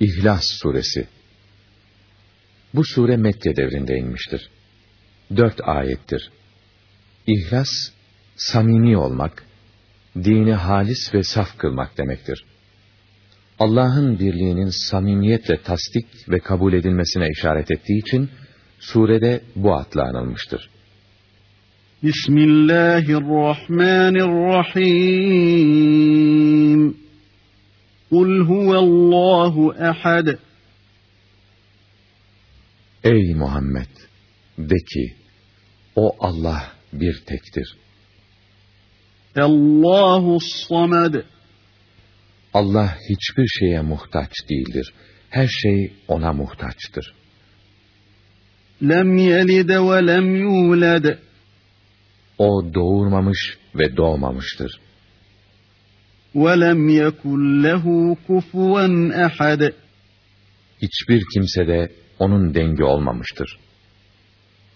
İhlas Suresi Bu sure Mekke devrinde inmiştir. Dört ayettir. İhlas, samimi olmak, dini halis ve saf kılmak demektir. Allah'ın birliğinin samimiyetle tasdik ve kabul edilmesine işaret ettiği için, surede bu adla anılmıştır. Bismillahirrahmanirrahim. Kul huvallahu ehad. Ey Muhammed! De ki, o Allah bir tektir. Allahu samed. Allah hiçbir şeye muhtaç değildir. Her şey ona muhtaçtır. Lem yelid ve lem yulad. O doğurmamış ve doğmamıştır. Lem yekun lehu kufuven ahad. Hiçbir kimse de onun dengi olmamıştır.